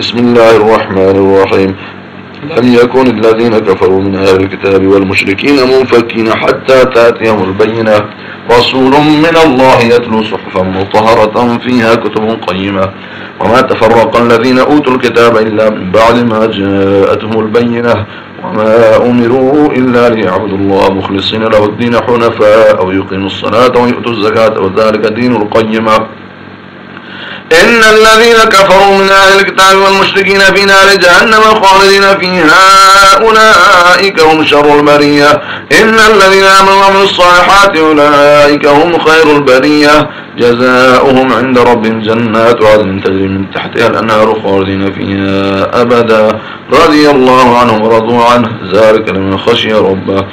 بسم الله الرحمن الرحيم. لم يكن الذين كفروا من أهل الكتاب والمشركين منفكين حتى تأتيهم البينة؟ رسول من الله يتلو صحفا مطهرة فيها كتب قيمة. وما تفرق الذين أوتوا الكتاب إلا من بعد ما جاءتهم البينة. وما أمروا إلا ليعبدوا الله مخلصين له الدين حنفاء أو يقيموا الصلاة ويؤتوا الزكاة. وذلك دين القيمة. إن الذين كفروا من أهل الكتاب والمشركين في نار جهنم خالدين فيها. أولئك هم شر البرية. إن الذين آمنوا وعملوا الصالحات أولئك هم خير البرية. جزاؤهم عند ربهم جنات عدن تجري من تحتها الأنهار خالدين فيها أبدا. رضي الله عنهم ورضوا عنه. ذلك لمن خشي ربه.